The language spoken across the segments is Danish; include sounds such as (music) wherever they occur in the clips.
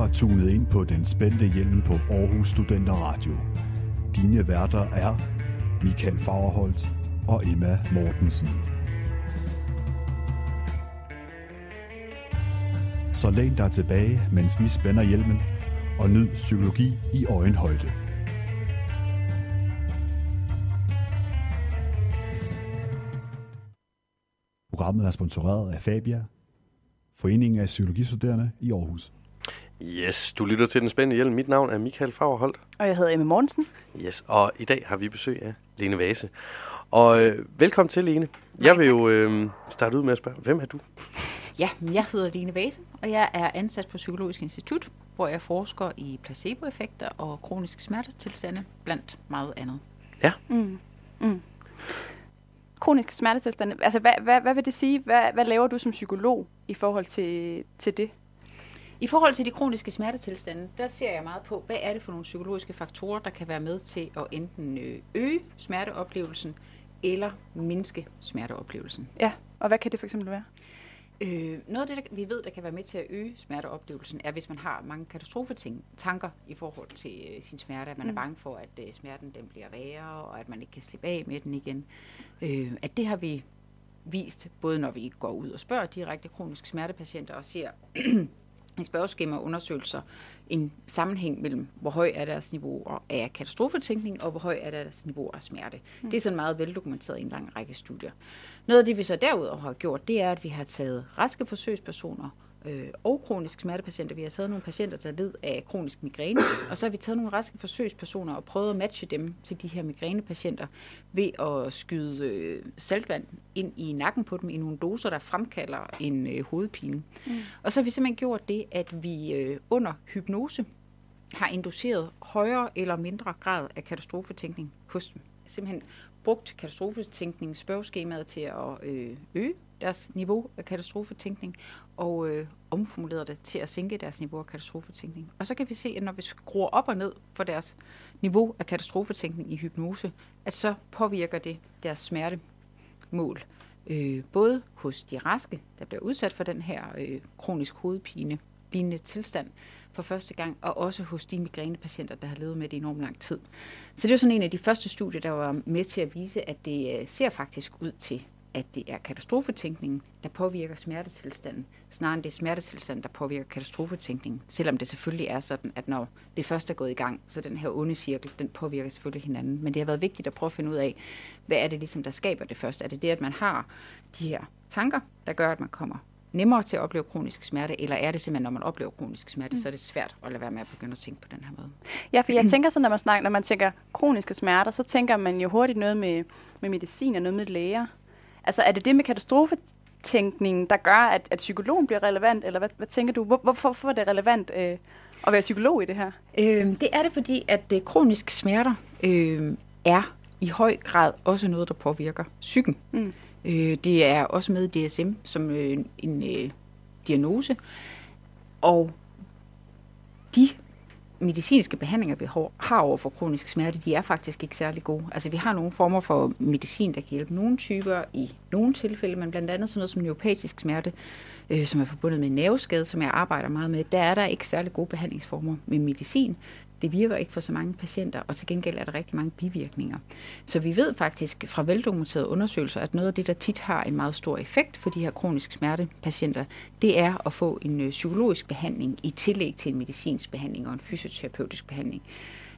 har tunet ind på den spændte hjelm på Aarhus Studenter Radio. Dine værter er Michael Fagerholt og Emma Mortensen. Så læn dig tilbage, mens vi spænder hjelmen, og nyd psykologi i øjenhøjde. Programmet er sponsoreret af Fabia, Foreningen af Psykologistuderende i Aarhus. Yes, du lytter til Den Spændende Hjelm. Mit navn er Michael Fagerholt. Og jeg hedder Emma Mortensen. Yes, og i dag har vi besøg af Lene Vase. Og øh, velkommen til, Lene. Jeg vil jo øh, starte ud med at spørge, hvem er du? Ja, jeg hedder Lene Vase, og jeg er ansat på Psykologisk Institut, hvor jeg forsker i placeboeffekter og kroniske smertetilstande, blandt meget andet. Ja. Mm. Mm. Kronisk smertetilstand, altså hvad, hvad, hvad vil det sige? Hvad, hvad laver du som psykolog i forhold til, til det? I forhold til de kroniske smertetilstande, der ser jeg meget på, hvad er det for nogle psykologiske faktorer, der kan være med til at enten øh, øge smerteoplevelsen eller mindske smerteoplevelsen. Ja, og hvad kan det for eksempel være? Øh, noget af det, der, vi ved, der kan være med til at øge smerteoplevelsen, er, hvis man har mange katastrofeting, tanker i forhold til øh, sin smerte, at man mm. er bange for, at øh, smerten den bliver værre, og at man ikke kan slippe af med den igen. Øh, at det har vi vist, både når vi går ud og spørger direkte kroniske smertepatienter og ser i spørgeskemaer og undersøgelser en sammenhæng mellem, hvor høj er deres niveau af katastrofetænkning, og hvor høj er deres niveau af smerte. Mm. Det er sådan meget veldokumenteret i en lang række studier. Noget af det, vi så derudover har gjort, det er, at vi har taget raske forsøgspersoner øh, og kroniske smertepatienter. Vi har taget nogle patienter, der led af kronisk migræne, og så har vi taget nogle raske forsøgspersoner og prøvet at matche dem til de her migrænepatienter ved at skyde øh, saltvand ind i nakken på dem i nogle doser, der fremkalder en øh, hovedpine. Mm. Og så har vi simpelthen gjort det, at vi øh, under hypnose har induceret højere eller mindre grad af katastrofetænkning hos dem. Simpelthen brugt katastrofetænkning spørgeskemaet til at øh, øge deres niveau af katastrofetænkning, og øh, omformuleret det til at sænke deres niveau af katastrofetænkning. Og så kan vi se, at når vi skruer op og ned for deres niveau af katastrofetænkning i hypnose, at så påvirker det deres smertemål. Øh, både hos de raske, der bliver udsat for den her øh, kronisk hovedpine lignende tilstand for første gang, og også hos de migrænepatienter, der har levet med det i enormt lang tid. Så det er sådan en af de første studier, der var med til at vise, at det øh, ser faktisk ud til, at det er katastrofetænkningen, der påvirker smertetilstanden, snarere end det er smertetilstanden, der påvirker katastrofetænkningen. Selvom det selvfølgelig er sådan, at når det først er gået i gang, så den her onde cirkel, den påvirker selvfølgelig hinanden. Men det har været vigtigt at prøve at finde ud af, hvad er det ligesom, der skaber det først? Er det det, at man har de her tanker, der gør, at man kommer nemmere til at opleve kronisk smerte, eller er det simpelthen, når man oplever kronisk smerte, mm. så er det svært at lade være med at begynde at tænke på den her måde? Ja, for jeg tænker sådan, når man snakker, når man tænker kroniske smerter, så tænker man jo hurtigt noget med, med medicin og noget med læger. Altså er det det med katastrofetænkningen, der gør, at, at psykologen bliver relevant, eller hvad, hvad tænker du? Hvor, hvorfor, hvorfor er det relevant øh, at være psykolog i det her? Øh, det er det, fordi at øh, kroniske smerter øh, er i høj grad også noget, der påvirker psyken. Mm. Øh, det er også med DSM som øh, en øh, diagnose. Og de medicinske behandlinger, vi har over for kronisk smerte, de er faktisk ikke særlig gode. Altså vi har nogle former for medicin, der kan hjælpe nogle typer i nogle tilfælde, men blandt andet sådan noget som neuropatisk smerte, øh, som er forbundet med nerveskade, som jeg arbejder meget med, der er der ikke særlig gode behandlingsformer med medicin. Det virker ikke for så mange patienter, og til gengæld er der rigtig mange bivirkninger. Så vi ved faktisk fra veldokumenterede undersøgelser, at noget af det, der tit har en meget stor effekt for de her kronisk smertepatienter, det er at få en øh, psykologisk behandling i tillæg til en medicinsk behandling og en fysioterapeutisk behandling.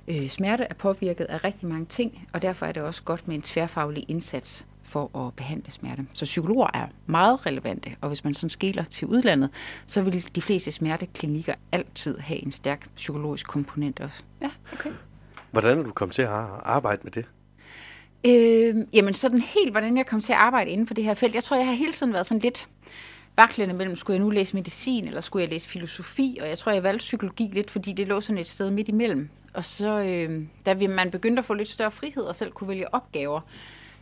Øh, smerte er påvirket af rigtig mange ting, og derfor er det også godt med en tværfaglig indsats for at behandle smerte. Så psykologer er meget relevante, og hvis man sådan skiller til udlandet, så vil de fleste smerteklinikker altid have en stærk psykologisk komponent også. Ja, okay. Hvordan er du kommet til at arbejde med det? Øh, jamen sådan helt, hvordan jeg kom til at arbejde inden for det her felt. Jeg tror, jeg har hele tiden været sådan lidt vaklende mellem, skulle jeg nu læse medicin, eller skulle jeg læse filosofi, og jeg tror, jeg valgte psykologi lidt, fordi det lå sådan et sted midt imellem. Og så, øh, da man begyndte at få lidt større frihed og selv kunne vælge opgaver,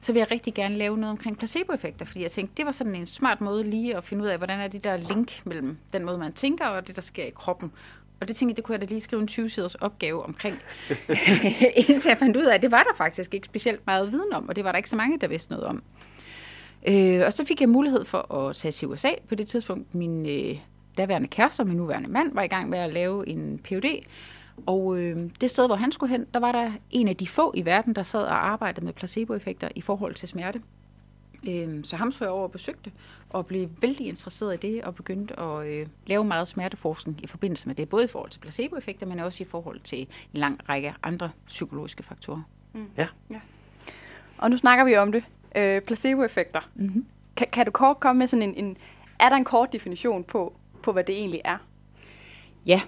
så vil jeg rigtig gerne lave noget omkring placeboeffekter, fordi jeg tænkte, det var sådan en smart måde lige at finde ud af, hvordan er det der link mellem den måde, man tænker, og det, der sker i kroppen. Og det tænkte jeg, det kunne jeg da lige skrive en 20-siders opgave omkring, (laughs) indtil jeg fandt ud af, at det var der faktisk ikke specielt meget viden om, og det var der ikke så mange, der vidste noget om. Øh, og så fik jeg mulighed for at tage til USA på det tidspunkt. Min øh, daværende kæreste og min nuværende mand var i gang med at lave en PhD. Og øh, det sted, hvor han skulle hen, der var der en af de få i verden, der sad og arbejdede med placeboeffekter i forhold til smerte. Øh, så ham så jeg over og besøgte, og blev vældig interesseret i det, og begyndte at øh, lave meget smerteforskning i forbindelse med det, både i forhold til placeboeffekter, men også i forhold til en lang række andre psykologiske faktorer. Mm. Ja. ja. Og nu snakker vi om det. Øh, placeboeffekter. Mm-hmm. Kan, kan du kort komme med sådan en, en... Er der en kort definition på, på hvad det egentlig er? Ja,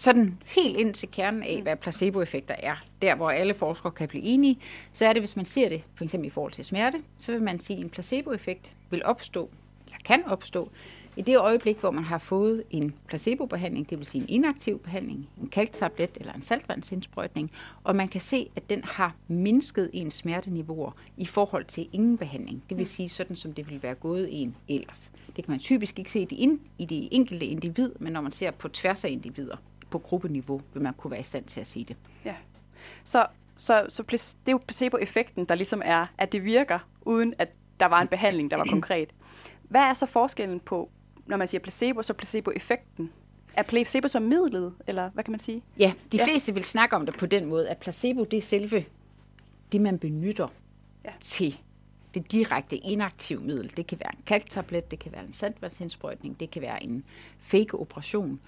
sådan helt ind til kernen af, hvad placeboeffekter er, der hvor alle forskere kan blive enige, så er det, hvis man ser det for eksempel i forhold til smerte, så vil man sige, at en placeboeffekt vil opstå, eller kan opstå, i det øjeblik, hvor man har fået en placebobehandling, det vil sige en inaktiv behandling, en kalktablet eller en saltvandsindsprøjtning, og man kan se, at den har mindsket ens smerteniveauer i forhold til ingen behandling. Det vil sige sådan, som det ville være gået en ellers. Det kan man typisk ikke se i det enkelte individ, men når man ser på tværs af individer på gruppeniveau, vil man kunne være i stand til at sige det. Ja. Så, så, så det er jo placebo-effekten, der ligesom er, at det virker, uden at der var en behandling, der var konkret. Hvad er så forskellen på, når man siger placebo, så placebo-effekten? Er placebo som midlet, eller hvad kan man sige? Ja, de fleste ja. vil snakke om det på den måde, at placebo det er selve det, man benytter ja. til det direkte inaktive middel. Det kan være en kalktablet, det kan være en saltvandsindsprøjtning, det kan være en fake operation.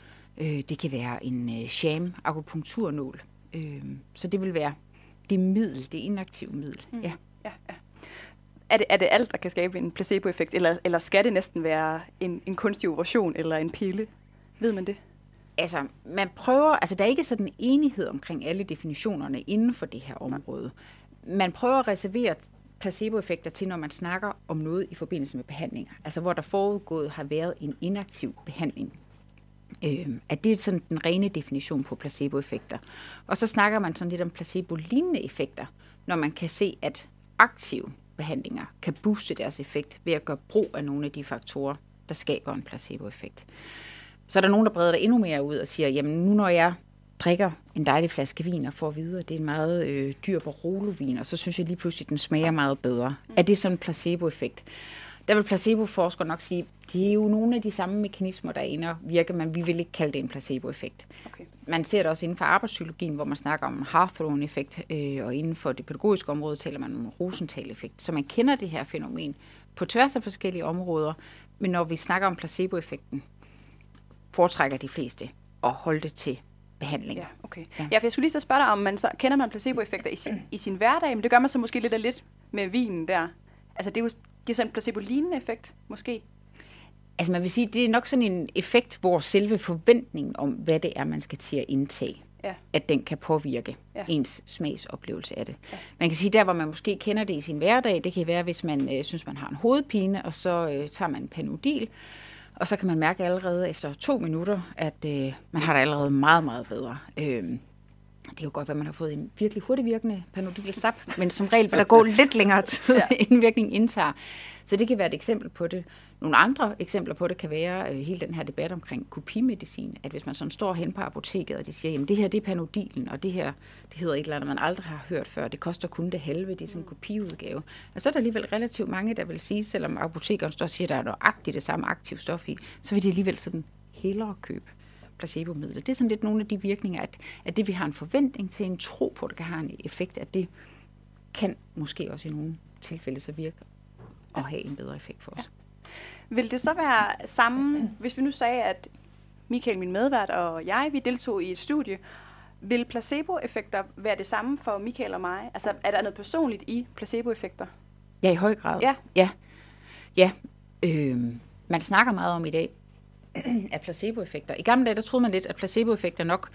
Øh, det kan være en øh, sham akupunkturnål. Øh, så det vil være det middel, det inaktive middel. Mm. Ja. Ja, ja. Er det, er det alt, der kan skabe en placeboeffekt, eller, eller skal det næsten være en, en kunstig operation eller en pille? Ved man det? Altså, man prøver, altså der er ikke sådan en enighed omkring alle definitionerne inden for det her område. Man prøver at reservere placeboeffekter til, når man snakker om noget i forbindelse med behandlinger. Altså hvor der forudgået har været en inaktiv behandling. Øh, at det er sådan den rene definition på placeboeffekter. Og så snakker man sådan lidt om placebo-lignende effekter, når man kan se, at aktive behandlinger kan booste deres effekt ved at gøre brug af nogle af de faktorer, der skaber en placeboeffekt. Så er der nogen, der breder det endnu mere ud og siger, jamen nu når jeg drikker en dejlig flaske vin og får at vide, at det er en meget øh, dyr Barolo-vin, og så synes jeg lige pludselig, at den smager meget bedre. Er det sådan en placeboeffekt? Der vil placeboforskere nok sige, det er jo nogle af de samme mekanismer, der er inde og virker, men vi vil ikke kalde det en placeboeffekt. Okay. Man ser det også inden for arbejdspsykologien, hvor man snakker om Hawthorne-effekt, øh, og inden for det pædagogiske område taler man om Rosenthal-effekt. Så man kender det her fænomen på tværs af forskellige områder, men når vi snakker om placeboeffekten, foretrækker de fleste at holde det til behandling. Ja, okay. Ja. ja, for jeg skulle lige så spørge dig, om man så, kender man placeboeffekter i sin, i sin hverdag, men det gør man så måske lidt af lidt med vinen der. Altså det er jo giver sådan en placebo-lignende effekt, måske? Altså man vil sige, det er nok sådan en effekt, hvor selve forventningen om, hvad det er, man skal til at indtage, ja. at den kan påvirke ja. ens smagsoplevelse af det. Ja. Man kan sige, der hvor man måske kender det i sin hverdag, det kan være, hvis man øh, synes, man har en hovedpine, og så øh, tager man en panodil, og så kan man mærke allerede efter to minutter, at øh, man har det allerede meget, meget bedre. Øh, det kan jo godt være, at man har fået en virkelig hurtigt virkende panodil sap, men som regel vil der gå lidt længere tid, ja. (laughs) inden virkningen indtager. Så det kan være et eksempel på det. Nogle andre eksempler på det kan være øh, hele den her debat omkring kopimedicin, at hvis man sådan står hen på apoteket, og de siger, jamen det her det er panodilen, og det her det hedder et eller andet, man aldrig har hørt før, det koster kun det halve, det er som kopiudgave. Og så er der alligevel relativt mange, der vil sige, selvom apotekeren står og siger, at der er nøjagtigt det samme aktiv stof i, så vil de alligevel sådan hellere købe placebomiddel. Det er sådan lidt nogle af de virkninger, at, at det vi har en forventning til, en tro på, at det kan have en effekt, at det kan måske også i nogle tilfælde så virke og have en bedre effekt for os. Ja. Vil det så være samme, hvis vi nu sagde, at Michael, min medvært og jeg, vi deltog i et studie, vil placeboeffekter være det samme for Michael og mig? Altså, er der noget personligt i placeboeffekter? Ja, i høj grad. Ja. Ja. ja. Øh, man snakker meget om i dag, (clears throat) af placeboeffekter. I gamle dage, der troede man lidt, at placeboeffekter nok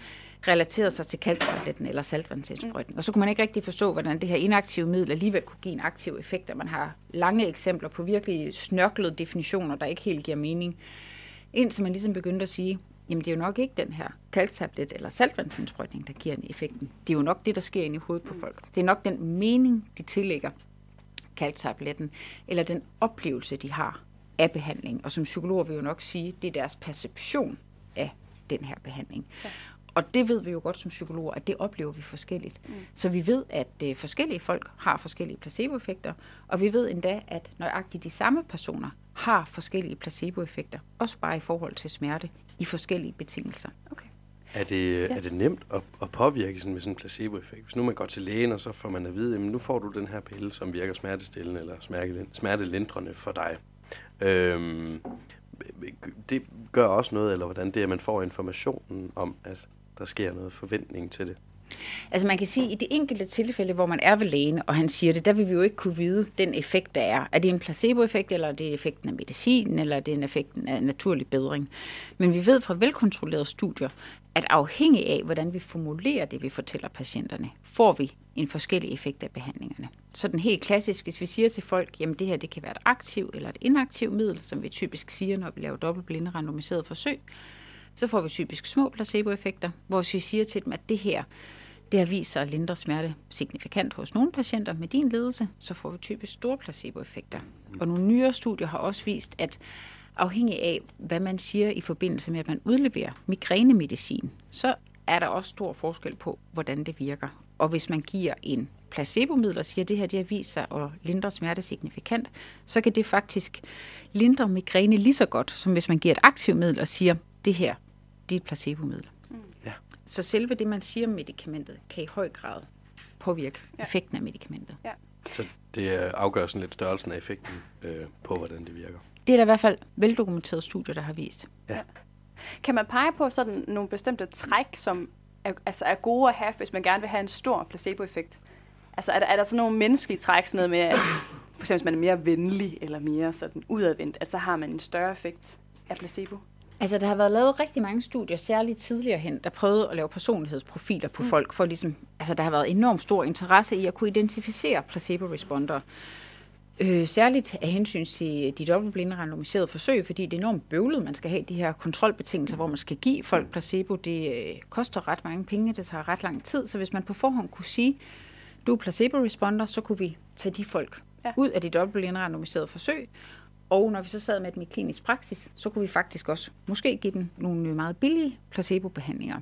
relaterede sig til kalktabletten eller saltvandsindsprøjtning. Mm. Og så kunne man ikke rigtig forstå, hvordan det her inaktive middel alligevel kunne give en aktiv effekt, og man har lange eksempler på virkelig snørklede definitioner, der ikke helt giver mening. Indtil man ligesom begyndte at sige, jamen det er jo nok ikke den her kalktablet eller saltvandsindsprøjtning, der giver en effekten. Det er jo nok det, der sker inde i hovedet på folk. Det er nok den mening, de tillægger kalktabletten, eller den oplevelse, de har af behandling. Og som psykologer vil jo nok sige, det er deres perception af den her behandling. Ja. Og det ved vi jo godt som psykologer, at det oplever vi forskelligt. Mm. Så vi ved, at uh, forskellige folk har forskellige placeboeffekter, og vi ved endda, at nøjagtigt de samme personer har forskellige placeboeffekter, også bare i forhold til smerte i forskellige betingelser. Okay. Er det, ja. er det nemt at, at påvirke sådan med sådan en placeboeffekt? Hvis nu man går til lægen, og så får man at vide, at nu får du den her pille, som virker smertestillende eller smertelindrende for dig. Øhm, det gør også noget, eller hvordan det er, at man får informationen om, at der sker noget forventning til det. Altså man kan sige, at i det enkelte tilfælde, hvor man er ved lægen, og han siger det, der vil vi jo ikke kunne vide den effekt, der er. Er det en placeboeffekt, eller er det effekten af medicin, eller er det en effekten af naturlig bedring? Men vi ved fra velkontrollerede studier, at afhængig af, hvordan vi formulerer det, vi fortæller patienterne, får vi en forskellig effekt af behandlingerne. Så den helt klassisk, hvis vi siger til folk, jamen det her det kan være et aktiv eller et inaktiv middel, som vi typisk siger, når vi laver dobbeltblinde randomiserede forsøg, så får vi typisk små placeboeffekter, hvor vi siger til dem, at det her det har vist sig at lindre smerte signifikant hos nogle patienter med din ledelse, så får vi typisk store placeboeffekter. Og nogle nyere studier har også vist, at afhængig af, hvad man siger i forbindelse med, at man udleverer migrænemedicin, så er der også stor forskel på, hvordan det virker. Og hvis man giver en placebomiddel og siger, at det her det har vist sig at lindre smerte signifikant, så kan det faktisk lindre migræne lige så godt, som hvis man giver et aktivt middel og siger, at det her det er et placebomiddel. Så selve det, man siger om medicamentet, kan i høj grad påvirke ja. effekten af medicamentet. Ja. Så det afgør sådan lidt størrelsen af effekten øh, på, hvordan det virker. Det er der i hvert fald veldokumenterede studier, der har vist. Ja. Kan man pege på sådan nogle bestemte træk, som er, altså er gode at have, hvis man gerne vil have en stor placeboeffekt? Altså er der, er der sådan nogle menneskelige træk, sådan noget med, at for eksempel, hvis man er mere venlig eller mere sådan udadvendt, at så har man en større effekt af placebo? Altså, der har været lavet rigtig mange studier, særligt tidligere hen, der prøvede at lave personlighedsprofiler på mm. folk, for ligesom, altså, der har været enormt stor interesse i at kunne identificere placebo-responder. Øh, særligt af hensyn til de dobbeltblinde randomiserede forsøg, fordi det er enormt bøvlet. Man skal have de her kontrolbetingelser, hvor man skal give folk placebo. Det øh, koster ret mange penge, det tager ret lang tid. Så hvis man på forhånd kunne sige, du er placebo-responder, så kunne vi tage de folk ja. ud af de dobbeltblinde randomiserede forsøg, og når vi så sad med dem i klinisk praksis, så kunne vi faktisk også måske give dem nogle meget billige placebobehandlinger.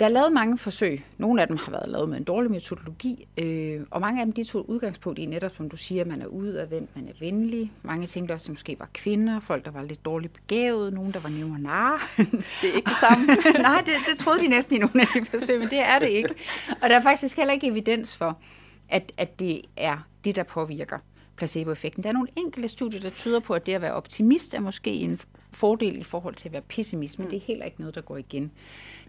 Der er lavet mange forsøg. Nogle af dem har været lavet med en dårlig metodologi, øh, og mange af dem de tog udgangspunkt i netop, som du siger, man er udadvendt, man er venlig. Mange tænkte også, at måske var kvinder, folk, der var lidt dårligt begavet, nogen, der var neonar. Det er ikke det samme. (laughs) Nej, det, det troede de næsten i nogle af de forsøg, men det er det ikke. Og der er faktisk heller ikke evidens for, at, at det er det, der påvirker placeboeffekten. Der er nogle enkelte studier, der tyder på, at det at være optimist er måske en fordel i forhold til at være pessimist, men mm. det er heller ikke noget, der går igen.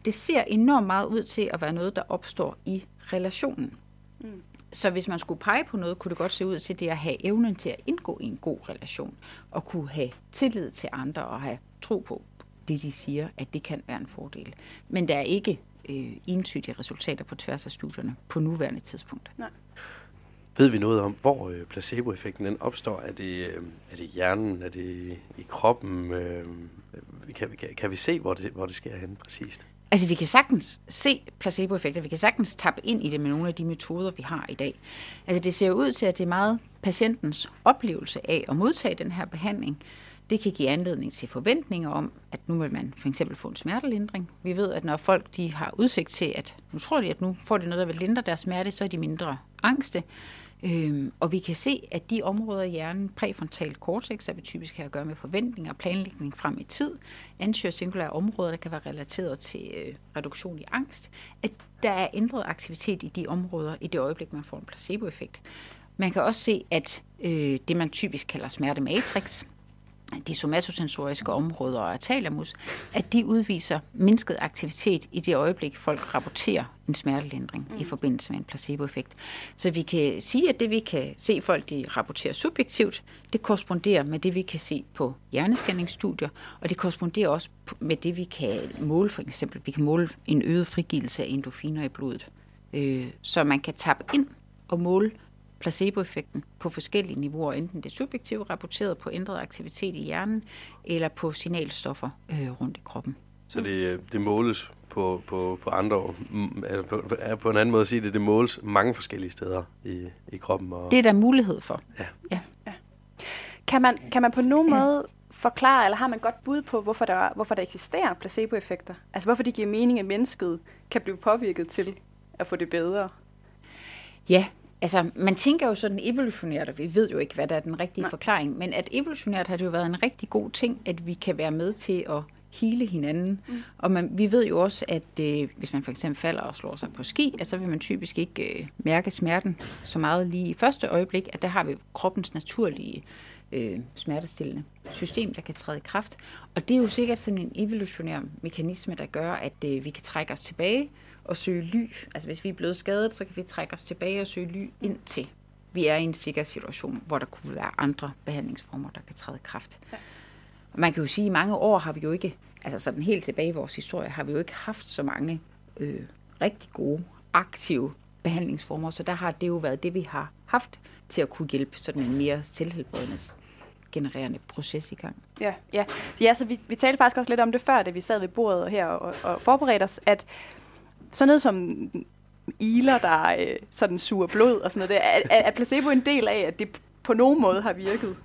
Det ser enormt meget ud til at være noget, der opstår i relationen. Mm. Så hvis man skulle pege på noget, kunne det godt se ud til det at have evnen til at indgå i en god relation, og kunne have tillid til andre og have tro på det, de siger, at det kan være en fordel. Men der er ikke øh, entydige resultater på tværs af studierne på nuværende tidspunkt. Nej. Ved vi noget om, hvor øh, placeboeffekten den opstår? Er det, øh, er det i hjernen? Er det i kroppen? Øh, kan, kan, kan vi se, hvor det, hvor det sker hen præcist? Altså, vi kan sagtens se placeboeffekter. Vi kan sagtens tappe ind i det med nogle af de metoder, vi har i dag. Altså, det ser ud til, at det er meget patientens oplevelse af at modtage den her behandling. Det kan give anledning til forventninger om, at nu vil man for eksempel få en smertelindring. Vi ved, at når folk de har udsigt til, at nu tror de, at nu får de noget, der vil lindre deres smerte, så er de mindre angste. Øhm, og vi kan se, at de områder i hjernen, præfrontal cortex, der vi typisk have at gøre med forventninger og planlægning frem i tid, anterior singulære områder, der kan være relateret til øh, reduktion i angst, at der er ændret aktivitet i de områder i det øjeblik, man får en placeboeffekt. Man kan også se, at øh, det, man typisk kalder smertematrix, de somatosensoriske områder og talamus, at de udviser mindsket aktivitet i det øjeblik, folk rapporterer en smertelindring mm. i forbindelse med en placeboeffekt. Så vi kan sige, at det vi kan se folk, de rapporterer subjektivt, det korresponderer med det, vi kan se på hjerneskanningsstudier, og det korresponderer også med det, vi kan måle for eksempel. Vi kan måle en øget frigivelse af endofiner i blodet. Øh, så man kan tappe ind og måle placeboeffekten på forskellige niveauer, enten det subjektive rapporteret på ændret aktivitet i hjernen, eller på signalstoffer øh, rundt i kroppen. Så det, det måles på, på, på andre, er på, er på en anden måde at sige det, det måles mange forskellige steder i, i kroppen. Og... Det er der mulighed for. Ja. ja. ja. Kan, man, kan man på nogen måde forklare, eller har man godt bud på, hvorfor der, hvorfor der eksisterer placeboeffekter? Altså hvorfor det giver mening, at mennesket kan blive påvirket til at få det bedre? Ja, Altså, man tænker jo sådan evolutionært, og vi ved jo ikke, hvad der er den rigtige Nej. forklaring, men at evolutionært har det jo været en rigtig god ting, at vi kan være med til at hele hinanden. Mm. Og man, vi ved jo også, at øh, hvis man for eksempel falder og slår sig på ski, at så vil man typisk ikke øh, mærke smerten så meget lige i første øjeblik, at der har vi kroppens naturlige øh, smertestillende system, der kan træde i kraft. Og det er jo sikkert sådan en evolutionær mekanisme, der gør, at øh, vi kan trække os tilbage og søge ly. Altså hvis vi er blevet skadet, så kan vi trække os tilbage og søge ly indtil vi er i en sikker situation, hvor der kunne være andre behandlingsformer, der kan træde i kraft. Ja. Man kan jo sige, at i mange år har vi jo ikke, altså sådan helt tilbage i vores historie, har vi jo ikke haft så mange øh, rigtig gode, aktive behandlingsformer, så der har det jo været det, vi har haft til at kunne hjælpe sådan en mere selvhelbredende genererende proces i gang. Ja, ja. ja så vi, vi talte faktisk også lidt om det før, da vi sad ved bordet her og, og forberedte os, at sådan noget som iler, der øh, sådan suger blod og sådan noget, det, er, er placebo en del af, at det på nogen måde har virket?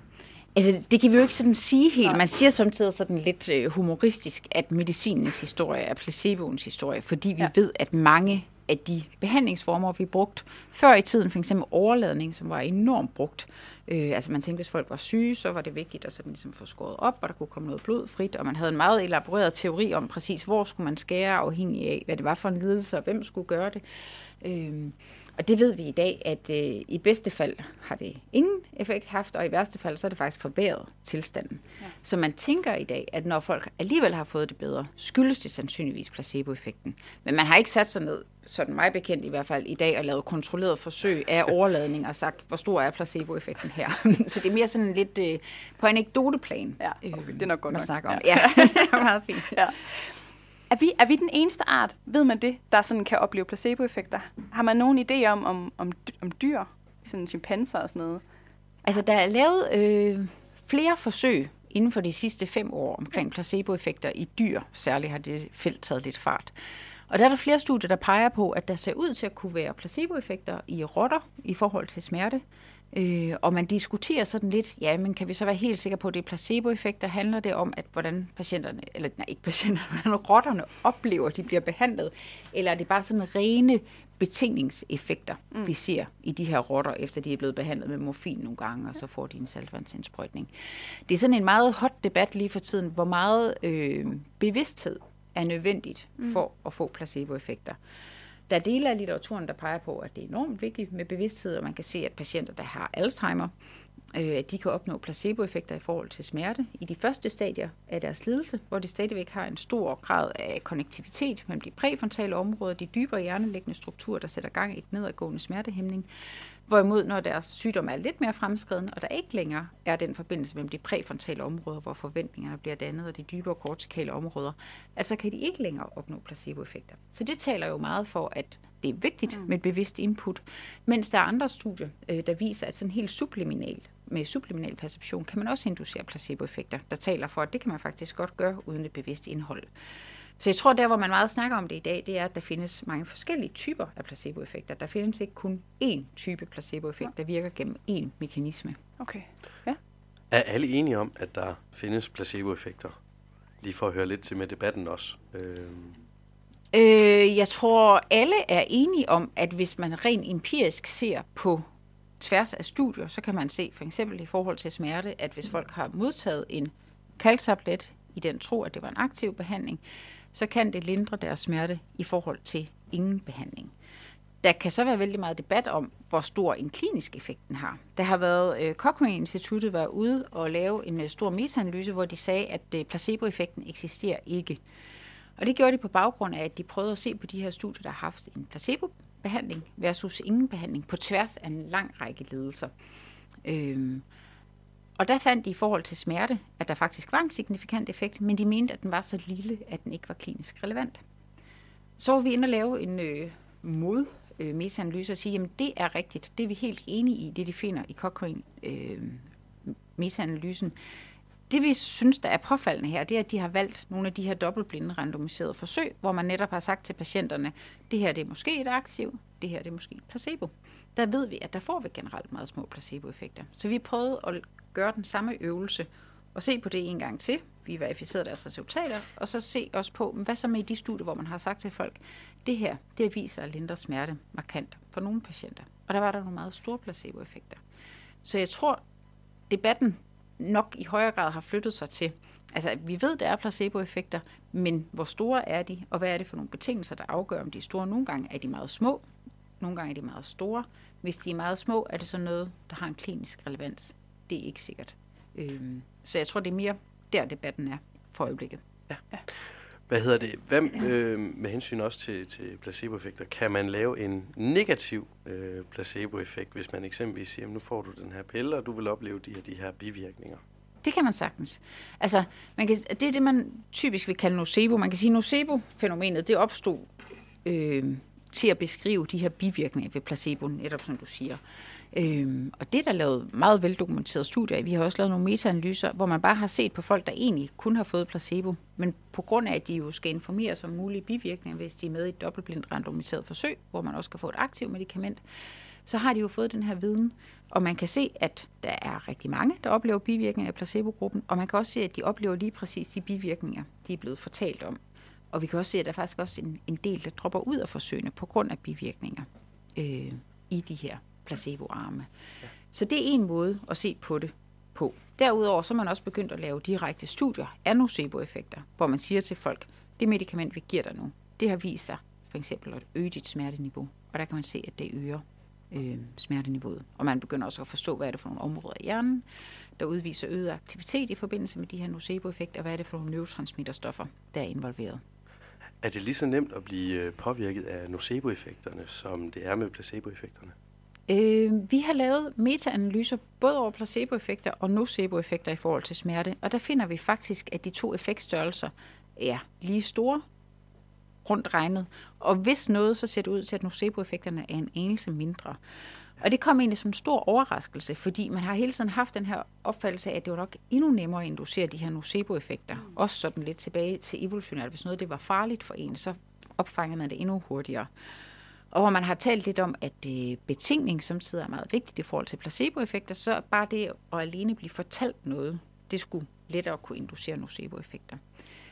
Altså, det kan vi jo ikke sådan sige helt. Nej. Man siger samtidig sådan lidt øh, humoristisk, at medicinens historie er placeboens historie, fordi vi ja. ved, at mange af de behandlingsformer, vi brugt før i tiden, f.eks. overladning, som var enormt brugt. Øh, altså man tænkte, hvis folk var syge, så var det vigtigt at sådan ligesom få skåret op, og der kunne komme noget blod frit, og man havde en meget elaboreret teori om præcis, hvor skulle man skære, afhængig af, hvad det var for en lidelse, og hvem skulle gøre det. Øh, og det ved vi i dag, at øh, i bedste fald har det ingen effekt haft, og i værste fald så er det faktisk forbedret tilstanden. Ja. Så man tænker i dag, at når folk alligevel har fået det bedre, skyldes det sandsynligvis placeboeffekten. Men man har ikke sat sig ned, sådan mig bekendt i hvert fald i dag, og lavet kontrolleret forsøg af overladning og sagt, hvor stor er placeboeffekten her. (laughs) så det er mere sådan lidt øh, på anekdoteplan, ja, okay, øh, det er nok godt nok. snakker om. Ja, ja (laughs) det er meget fint. Ja. Er vi, er vi den eneste art, ved man det, der sådan kan opleve placeboeffekter? Har man nogen idé om, om, om, om dyr, sådan chimpanser og sådan noget? Altså, der er lavet øh, flere forsøg inden for de sidste fem år omkring placeboeffekter i dyr. Særligt har det felt taget lidt fart. Og der er der flere studier, der peger på, at der ser ud til at kunne være placeboeffekter i rotter i forhold til smerte. Øh, og man diskuterer sådan lidt, ja, men kan vi så være helt sikre på, at det er placeboeffekter? Handler det om, at hvordan patienterne, eller nej, ikke patienterne, (laughs) hvordan rotterne oplever, at de bliver behandlet? Eller er det bare sådan rene betingningseffekter, mm. vi ser i de her rotter, efter de er blevet behandlet med morfin nogle gange, og så får de en saltvandsindsprøjtning. Det er sådan en meget hot debat lige for tiden, hvor meget øh, bevidsthed er nødvendigt mm. for at få placeboeffekter. Der er dele af litteraturen, der peger på, at det er enormt vigtigt med bevidsthed, og man kan se, at patienter, der har Alzheimer, øh, at de kan opnå placeboeffekter i forhold til smerte i de første stadier af deres lidelse, hvor de stadigvæk har en stor grad af konnektivitet mellem de præfrontale områder, de dybere hjerneliggende strukturer, der sætter gang i et nedadgående smertehæmning, Hvorimod, når deres sygdom er lidt mere fremskreden, og der ikke længere er den forbindelse mellem de præfrontale områder, hvor forventningerne bliver dannet, og de dybere kortikale områder, altså kan de ikke længere opnå placeboeffekter. Så det taler jo meget for, at det er vigtigt mm. med et bevidst input, mens der er andre studier, øh, der viser, at sådan helt subliminal, med subliminal perception, kan man også inducere placeboeffekter, der taler for, at det kan man faktisk godt gøre uden et bevidst indhold. Så jeg tror, der hvor man meget snakker om det i dag, det er, at der findes mange forskellige typer af placeboeffekter. Der findes ikke kun én type placeboeffekt, der virker gennem én mekanisme. Okay, ja. Er alle enige om, at der findes placeboeffekter? Lige for at høre lidt til med debatten også. Øh... Øh, jeg tror, alle er enige om, at hvis man rent empirisk ser på tværs af studier, så kan man se for eksempel i forhold til smerte, at hvis folk har modtaget en kalktablet i den tro, at det var en aktiv behandling, så kan det lindre deres smerte i forhold til ingen behandling. Der kan så være vældig meget debat om, hvor stor en klinisk effekt den har. Der har været, øh, Cochrane-instituttet var ude og lave en øh, stor metaanalyse, hvor de sagde, at øh, placeboeffekten eksisterer ikke. Og det gjorde de på baggrund af, at de prøvede at se på de her studier, der har haft en placebobehandling versus ingen behandling på tværs af en lang række lidelser. Øhm, og der fandt de i forhold til smerte, at der faktisk var en signifikant effekt, men de mente, at den var så lille, at den ikke var klinisk relevant. Så var vi inde og lave en øh, mod øh, metaanalyse og sige, at det er rigtigt, det er vi helt enige i, det de finder i Cochrane øh, metaanalysen. Det vi synes, der er påfaldende her, det er, at de har valgt nogle af de her dobbeltblinde randomiserede forsøg, hvor man netop har sagt til patienterne, det her det er måske et aktiv, det her det er måske et placebo. Der ved vi, at der får vi generelt meget små placeboeffekter. Så vi prøvede at gøre den samme øvelse og se på det en gang til. Vi verificerede deres resultater, og så se også på, hvad så med de studier, hvor man har sagt til folk, det her, det viser at lindre smerte markant for nogle patienter. Og der var der nogle meget store placeboeffekter. Så jeg tror, debatten nok i højere grad har flyttet sig til, Altså, vi ved, der er placeboeffekter, men hvor store er de, og hvad er det for nogle betingelser, der afgør, om de er store? Nogle gange er de meget små, nogle gange er de meget store. Hvis de er meget små, er det så noget, der har en klinisk relevans. Det er ikke sikkert. Øhm, så jeg tror, det er mere der, debatten er for øjeblikket. Ja. ja. Hvad hedder det? Hvem, øh, med hensyn også til, til placeboeffekter, kan man lave en negativ øh, placeboeffekt, hvis man eksempelvis siger, nu får du den her pille, og du vil opleve de her, de her bivirkninger? Det kan man sagtens. Altså, man kan, det er det, man typisk vil kalde nocebo. Man kan sige, nocebo-fænomenet, det opstod øh, til at beskrive de her bivirkninger ved placebo, netop som du siger. Øhm, og det er der lavet meget veldokumenterede studier Vi har også lavet nogle metaanalyser, hvor man bare har set på folk, der egentlig kun har fået placebo. Men på grund af, at de jo skal informeres om mulige bivirkninger, hvis de er med i et dobbeltblindt randomiseret forsøg, hvor man også kan få et aktivt medicament, så har de jo fået den her viden. Og man kan se, at der er rigtig mange, der oplever bivirkninger i placebogruppen, og man kan også se, at de oplever lige præcis de bivirkninger, de er blevet fortalt om. Og vi kan også se, at der er faktisk også en, en del, der dropper ud af forsøgene på grund af bivirkninger øh, i de her placeboarme. Ja. Så det er en måde at se på det på. Derudover så er man også begyndt at lave direkte studier af nocebo-effekter, hvor man siger til folk, det medicament, vi giver dig nu, det har vist sig for eksempel at øge dit smerteniveau. Og der kan man se, at det øger øh, smerteniveauet. Og man begynder også at forstå, hvad er det for nogle områder i hjernen, der udviser øget aktivitet i forbindelse med de her nocebo-effekter, og hvad er det for nogle neurotransmitterstoffer, der er involveret. Er det lige så nemt at blive øh, påvirket af nocebo-effekterne, som det er med placebo-effekterne? Øh, vi har lavet metaanalyser både over placeboeffekter og noceboeffekter i forhold til smerte, og der finder vi faktisk, at de to effektstørrelser er lige store rundt regnet. Og hvis noget, så ser det ud til, at noceboeffekterne er en anelse mindre. Og det kom egentlig som en stor overraskelse, fordi man har hele tiden haft den her opfattelse af, at det var nok endnu nemmere at inducere de her noceboeffekter. Mm. Også sådan lidt tilbage til evolutionært. Hvis noget det var farligt for en, så opfangede man det endnu hurtigere. Og hvor man har talt lidt om, at øh, betingning som sidder er meget vigtigt i forhold til placeboeffekter, så bare det at alene blive fortalt noget, det skulle lettere kunne inducere noceboeffekter.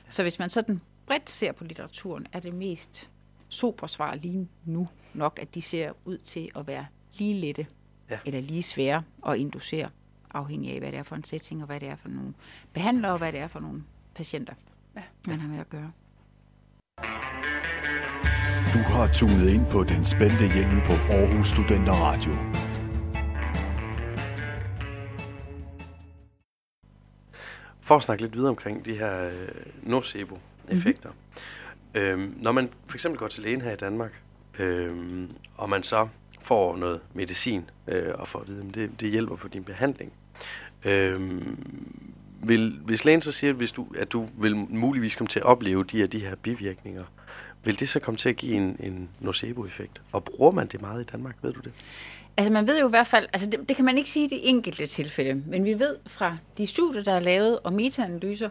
Så hvis man sådan bredt ser på litteraturen, er det mest sobersvar lige nu nok, at de ser ud til at være lige lette ja. eller lige svære at inducere, afhængig af, hvad det er for en setting, og hvad det er for nogle behandlere, og hvad det er for nogle patienter, ja. man har med at gøre. Du har tunet ind på den spændte hjelm på Aarhus Studenter Radio. For at snakke lidt videre omkring de her øh, nocebo-effekter. Mm-hmm. Øhm, når man for eksempel går til lægen her i Danmark, øhm, og man så får noget medicin, øh, og får at vide, at det, det hjælper på din behandling. Øh, vil, hvis lægen så siger, at, hvis du, at du vil muligvis komme til at opleve de her, de her bivirkninger, vil det så komme til at give en, en nocebo-effekt? Og bruger man det meget i Danmark, ved du det? Altså man ved jo i hvert fald, altså det, det kan man ikke sige i det enkelte tilfælde, men vi ved fra de studier, der er lavet og metaanalyser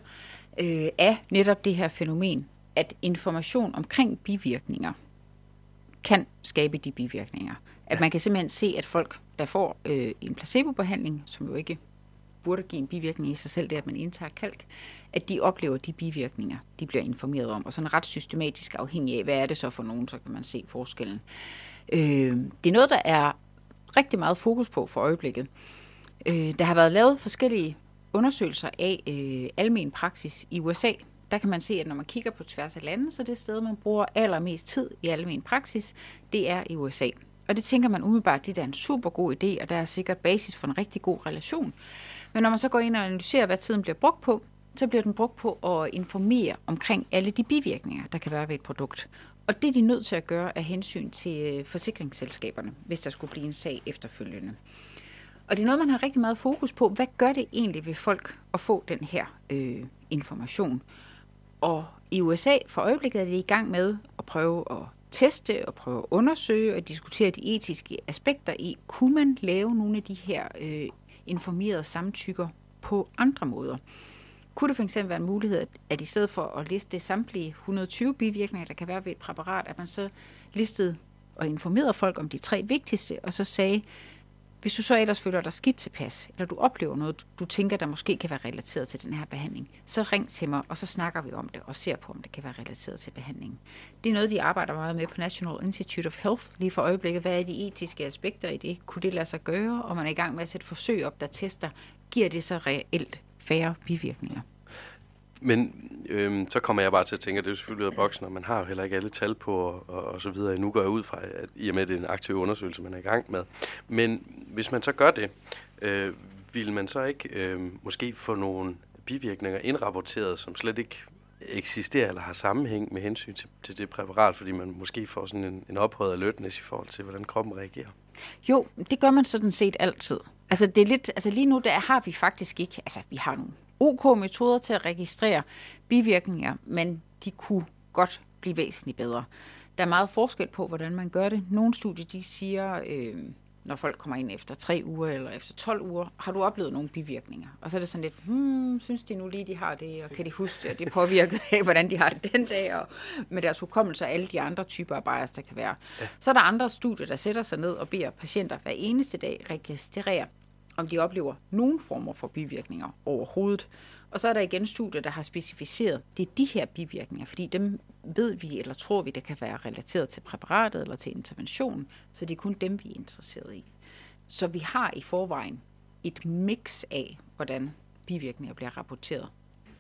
øh, af netop det her fænomen, at information omkring bivirkninger kan skabe de bivirkninger. At ja. man kan simpelthen se, at folk, der får øh, en placebobehandling, som jo ikke burde give en bivirkning i sig selv, det er, at man indtager kalk, at de oplever de bivirkninger, de bliver informeret om. Og sådan ret systematisk afhængig af, hvad er det så for nogen, så kan man se forskellen. Øh, det er noget, der er rigtig meget fokus på for øjeblikket. Øh, der har været lavet forskellige undersøgelser af øh, almen praksis i USA. Der kan man se, at når man kigger på tværs af landet, så det sted, man bruger allermest tid i almen praksis, det er i USA. Og det tænker man umiddelbart, det er en super god idé, og der er sikkert basis for en rigtig god relation. Men når man så går ind og analyserer, hvad tiden bliver brugt på, så bliver den brugt på at informere omkring alle de bivirkninger, der kan være ved et produkt. Og det er de nødt til at gøre af hensyn til øh, forsikringsselskaberne, hvis der skulle blive en sag efterfølgende. Og det er noget, man har rigtig meget fokus på. Hvad gør det egentlig ved folk at få den her øh, information? Og i USA for øjeblikket er det i gang med at prøve at teste og prøve at undersøge og diskutere de etiske aspekter i, kunne man lave nogle af de her øh, informerede samtykker på andre måder? Kunne det for eksempel være en mulighed, at i stedet for at liste samtlige 120 bivirkninger, der kan være ved et præparat, at man så listede og informerede folk om de tre vigtigste, og så sagde, hvis du så ellers føler dig skidt tilpas, eller du oplever noget, du tænker, der måske kan være relateret til den her behandling, så ring til mig, og så snakker vi om det, og ser på, om det kan være relateret til behandlingen. Det er noget, de arbejder meget med på National Institute of Health lige for øjeblikket. Hvad er de etiske aspekter i det? Kunne det lade sig gøre? Og man er i gang med at sætte forsøg op, der tester, giver det så reelt færre bivirkninger? Men øhm, så kommer jeg bare til at tænke, at det er selvfølgelig ud af boksen, og man har jo heller ikke alle tal på og, og, og så videre. Nu går jeg ud fra, at i og med, at det er en aktiv undersøgelse, man er i gang med. Men hvis man så gør det, øh, vil man så ikke øh, måske få nogle bivirkninger indrapporteret, som slet ikke eksisterer eller har sammenhæng med hensyn til, til det præparat, fordi man måske får sådan en, en ophøjet alertness i forhold til, hvordan kroppen reagerer? Jo, det gør man sådan set altid. Altså, det er lidt, altså lige nu der har vi faktisk ikke, altså vi har nogle OK-metoder til at registrere bivirkninger, men de kunne godt blive væsentligt bedre. Der er meget forskel på, hvordan man gør det. Nogle studier, de siger, øh, når folk kommer ind efter tre uger eller efter 12 uger, har du oplevet nogle bivirkninger? Og så er det sådan lidt, hmm, synes de nu lige, de har det, og kan de huske det, og det er påvirket af, hvordan de har det den dag, og med deres hukommelse og alle de andre typer af bias, der kan være. Ja. Så er der andre studier, der sætter sig ned og beder patienter hver eneste dag registrere, om de oplever nogen former for bivirkninger overhovedet. Og så er der igen studier, der har specificeret, det er de her bivirkninger, fordi dem ved vi eller tror vi, det kan være relateret til præparatet eller til interventionen, så det er kun dem, vi er interesseret i. Så vi har i forvejen et mix af, hvordan bivirkninger bliver rapporteret.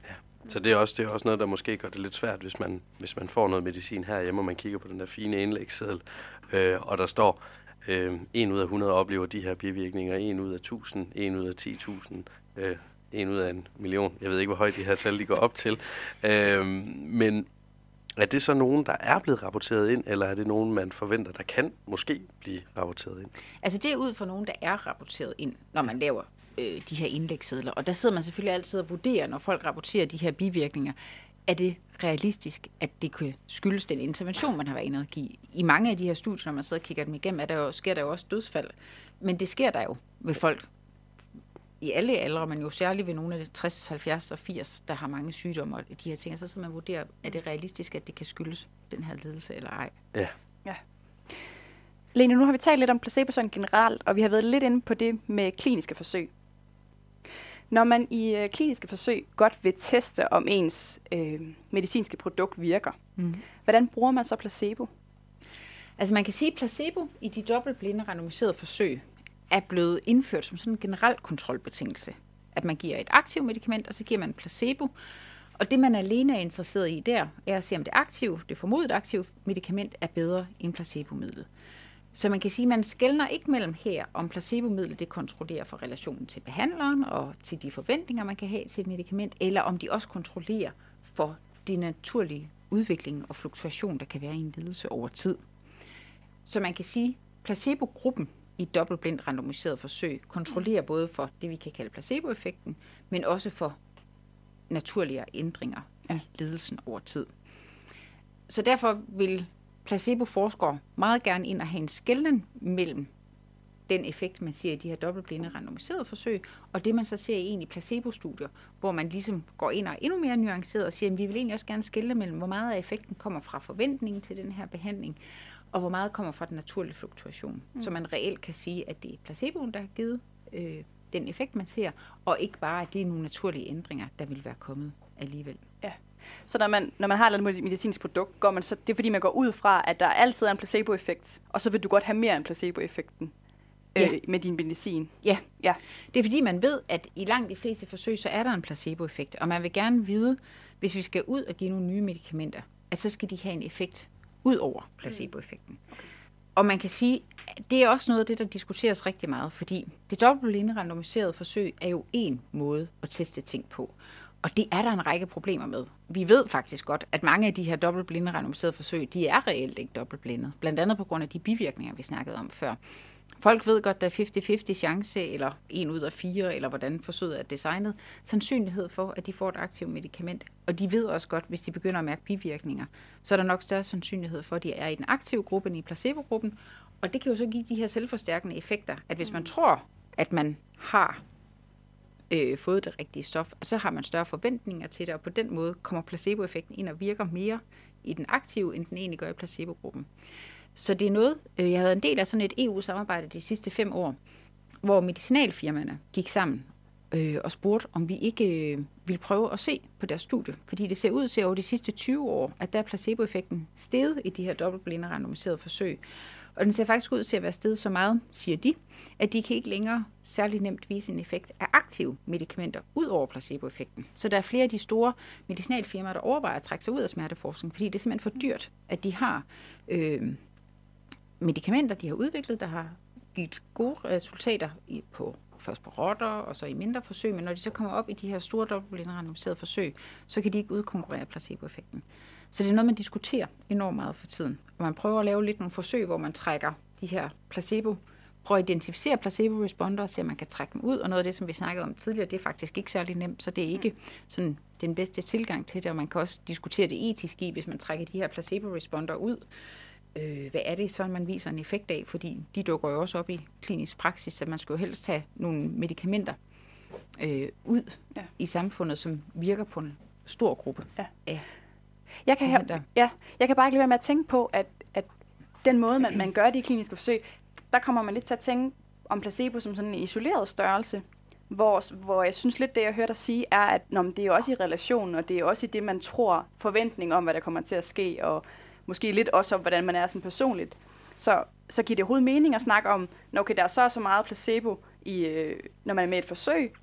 Ja. Så det er, også, det er også noget, der måske gør det lidt svært, hvis man, hvis man får noget medicin herhjemme, og man kigger på den der fine indlægsseddel, øh, og der står, øh, en ud af 100 oplever de her bivirkninger, en ud af 1000, en ud af 10.000, øh, en ud af en million. Jeg ved ikke, hvor højt de her tal de går op til. Øh, men er det så nogen, der er blevet rapporteret ind, eller er det nogen, man forventer, der kan måske blive rapporteret ind? Altså det er ud fra nogen, der er rapporteret ind, når man laver øh, de her indlægssedler. Og der sidder man selvfølgelig altid og vurderer, når folk rapporterer de her bivirkninger, er det realistisk, at det kan skyldes den intervention, man har været inde og give. I mange af de her studier, når man sidder og kigger dem igennem, er der jo, sker der jo også dødsfald. Men det sker der jo ved folk, i alle aldre, men jo særligt ved nogle af de 60, 70 og 80, der har mange sygdomme og de her ting, så skal man vurdere, er det realistisk, at det kan skyldes den her lidelse eller ej. Ja. ja. Lene, nu har vi talt lidt om placebo sådan generelt, og vi har været lidt inde på det med kliniske forsøg. Når man i øh, kliniske forsøg godt vil teste, om ens øh, medicinske produkt virker, mm. hvordan bruger man så placebo? Altså man kan sige, at placebo i de dobbeltblinde randomiserede forsøg er blevet indført som sådan en generel kontrolbetingelse. At man giver et aktivt medicament, og så giver man placebo. Og det, man alene er interesseret i der, er at se, om det aktive, det formodet aktive medicament er bedre end placebomidlet. Så man kan sige, at man skældner ikke mellem her, om placebomidlet det kontrollerer for relationen til behandleren og til de forventninger, man kan have til et medicament, eller om de også kontrollerer for det naturlige udvikling og fluktuation, der kan være i en lidelse over tid. Så man kan sige, at placebogruppen i dobbeltblindt randomiseret forsøg kontrollerer både for det, vi kan kalde placeboeffekten, men også for naturlige ændringer i ledelsen over tid. Så derfor vil placeboforskere meget gerne ind og have en skælden mellem den effekt, man ser i de her dobbeltblinde randomiserede forsøg, og det man så ser i egentlig placebo-studier, hvor man ligesom går ind og er endnu mere nuanceret og siger, at vi vil egentlig også gerne skille mellem, hvor meget af effekten kommer fra forventningen til den her behandling, og hvor meget kommer fra den naturlige fluktuation. Mm. Så man reelt kan sige, at det er placeboen, der har givet øh, den effekt, man ser, og ikke bare, at det er nogle naturlige ændringer, der vil være kommet alligevel. Så når man, når man har et medicinsk produkt, går man så, det er fordi, man går ud fra, at der altid er en placeboeffekt, og så vil du godt have mere end placeboeffekten øh, ja. med din medicin. Ja. ja, det er fordi, man ved, at i langt de fleste forsøg, så er der en placeboeffekt, og man vil gerne vide, hvis vi skal ud og give nogle nye medicamenter, at så skal de have en effekt ud over placeboeffekten. Og man kan sige, det er også noget af det, der diskuteres rigtig meget, fordi det dobbeltblinde randomiserede forsøg er jo en måde at teste ting på. Og det er der en række problemer med. Vi ved faktisk godt, at mange af de her dobbeltblinde randomiserede forsøg, de er reelt ikke dobbeltblinde. Blandt andet på grund af de bivirkninger, vi snakkede om før. Folk ved godt, der er 50-50 chance, eller en ud af fire, eller hvordan forsøget er designet, sandsynlighed for, at de får et aktivt medicament. Og de ved også godt, hvis de begynder at mærke bivirkninger, så er der nok større sandsynlighed for, at de er i den aktive gruppe end i placebo-gruppen. Og det kan jo så give de her selvforstærkende effekter, at hvis man tror, at man har øh, fået det rigtige stof, så har man større forventninger til det, og på den måde kommer placeboeffekten ind og virker mere i den aktive, end den egentlig gør i placebogruppen. Så det er noget, øh, jeg har været en del af sådan et EU-samarbejde de sidste fem år, hvor medicinalfirmaerne gik sammen øh, og spurgte, om vi ikke øh, ville prøve at se på deres studie. Fordi det ser ud til over de sidste 20 år, at der er placeboeffekten steget i de her dobbeltblinde randomiserede forsøg. Og den ser faktisk ud til at være steget så meget, siger de, at de kan ikke længere særlig nemt vise en effekt af aktive medicamenter ud over placeboeffekten. Så der er flere af de store medicinalfirmaer, der overvejer at trække sig ud af smerteforskning, fordi det er simpelthen for dyrt, at de har øh, medicamenter, de har udviklet, der har givet gode resultater i, på først på rotter, og så i mindre forsøg, men når de så kommer op i de her store dobbeltblinde randomiserede forsøg, så kan de ikke udkonkurrere placeboeffekten. Så det er noget, man diskuterer enormt meget for tiden. Og man prøver at lave lidt nogle forsøg, hvor man trækker de her placebo, prøver at identificere placebo-responder, så man kan trække dem ud. Og noget af det, som vi snakkede om tidligere, det er faktisk ikke særlig nemt, så det er ikke sådan den bedste tilgang til det, og man kan også diskutere det etisk i, hvis man trækker de her placebo-responder ud øh, hvad er det så, man viser en effekt af? Fordi de dukker jo også op i klinisk praksis, så man skal jo helst have nogle medicamenter øh, ud ja. i samfundet, som virker på en stor gruppe ja. af jeg kan, have, ja, jeg kan bare ikke lade være med at tænke på, at, at den måde, man, man gør det i kliniske forsøg, der kommer man lidt til at tænke om placebo som sådan en isoleret størrelse, hvor, hvor jeg synes lidt, det jeg hører dig sige, er, at nå, det er også i relationen, og det er også i det, man tror, forventning om, hvad der kommer til at ske, og måske lidt også om, hvordan man er som personligt. Så, så giver det overhovedet mening at snakke om, når okay, der er så så meget placebo, i, øh, når man er med et forsøg,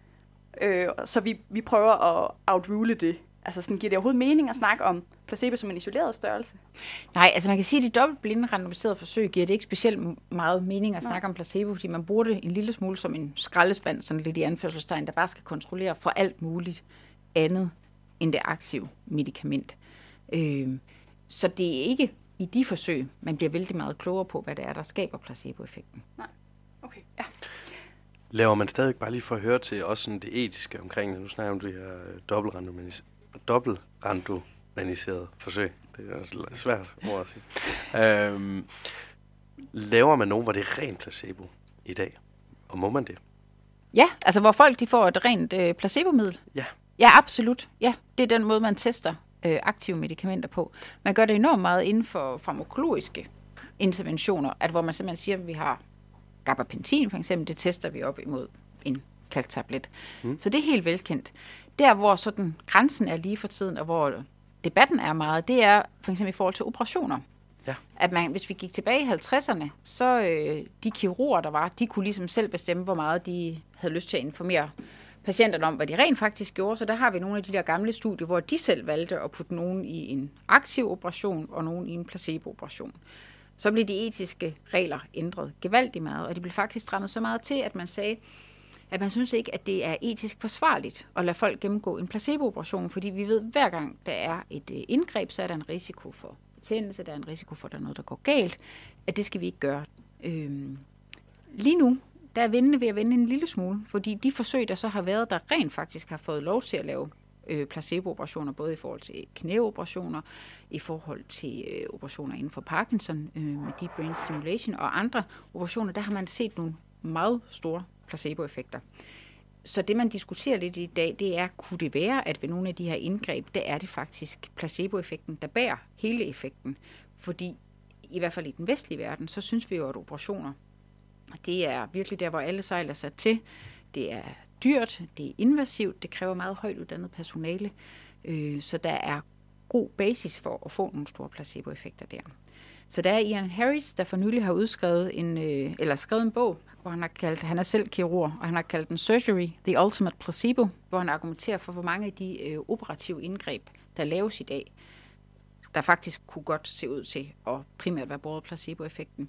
øh, så vi, vi prøver at outrule det. Altså sådan, giver det overhovedet mening at snakke om placebo som en isoleret størrelse? Nej, altså man kan sige, at de dobbeltblinde randomiserede forsøg giver det ikke specielt meget mening at snakke Nej. om placebo, fordi man bruger det en lille smule som en skraldespand, sådan lidt i anførselstegn, der bare skal kontrollere for alt muligt andet end det aktive medicament. Øh, så det er ikke i de forsøg, man bliver vældig meget klogere på, hvad det er, der skaber placeboeffekten. Nej. Okay, ja. Laver man stadig bare lige for at høre til også sådan det etiske omkring, nu snakker om det her dobbeltrandomiserede dobbeltrandomiserede forsøg. Det er også svært ord at sige. Øhm, laver man nogen, hvor det er rent placebo i dag? Og må man det? Ja, altså hvor folk de får et rent øh, placebomiddel. Ja. Ja, absolut. Ja, det er den måde, man tester øh, aktive medicamenter på. Man gør det enormt meget inden for farmakologiske interventioner, at hvor man simpelthen siger, at vi har gabapentin for eksempel, det tester vi op imod en kalktablet. Mm. Så det er helt velkendt. Der, hvor sådan grænsen er lige for tiden, og hvor debatten er meget, det er for eksempel i forhold til operationer. Ja. At man, hvis vi gik tilbage i 50'erne, så øh, de kirurger, der var, de kunne ligesom selv bestemme, hvor meget de havde lyst til at informere patienterne om, hvad de rent faktisk gjorde. Så der har vi nogle af de der gamle studier, hvor de selv valgte at putte nogen i en aktiv operation og nogen i en placebo-operation. Så blev de etiske regler ændret gevaldigt meget, og det blev faktisk strammet så meget til, at man sagde, at man synes ikke, at det er etisk forsvarligt at lade folk gennemgå en placebooperation, fordi vi ved, at hver gang der er et øh, indgreb, så er der en risiko for betændelse, der er en risiko for, at der er noget, der går galt, at det skal vi ikke gøre. Øhm, lige nu, der er vindene ved at vende en lille smule, fordi de forsøg, der så har været, der rent faktisk har fået lov til at lave øh, både i forhold til knæoperationer, i forhold til øh, operationer inden for Parkinson øh, med deep brain stimulation og andre operationer, der har man set nogle meget store placeboeffekter. Så det, man diskuterer lidt i dag, det er, kunne det være, at ved nogle af de her indgreb, der er det faktisk placeboeffekten, der bærer hele effekten. Fordi i hvert fald i den vestlige verden, så synes vi jo, at operationer det er virkelig der, hvor alle sejler sig til. Det er dyrt, det er invasivt, det kræver meget højt uddannet personale, øh, så der er god basis for at få nogle store placeboeffekter der. Så der er Ian Harris, der for nylig har udskrevet en, øh, eller skrevet en bog, hvor han har kaldt, han er selv kirurg, og han har kaldt den Surgery, The Ultimate Placebo, hvor han argumenterer for, hvor mange af de øh, operative indgreb, der laves i dag, der faktisk kunne godt se ud til at primært være både placeboeffekten.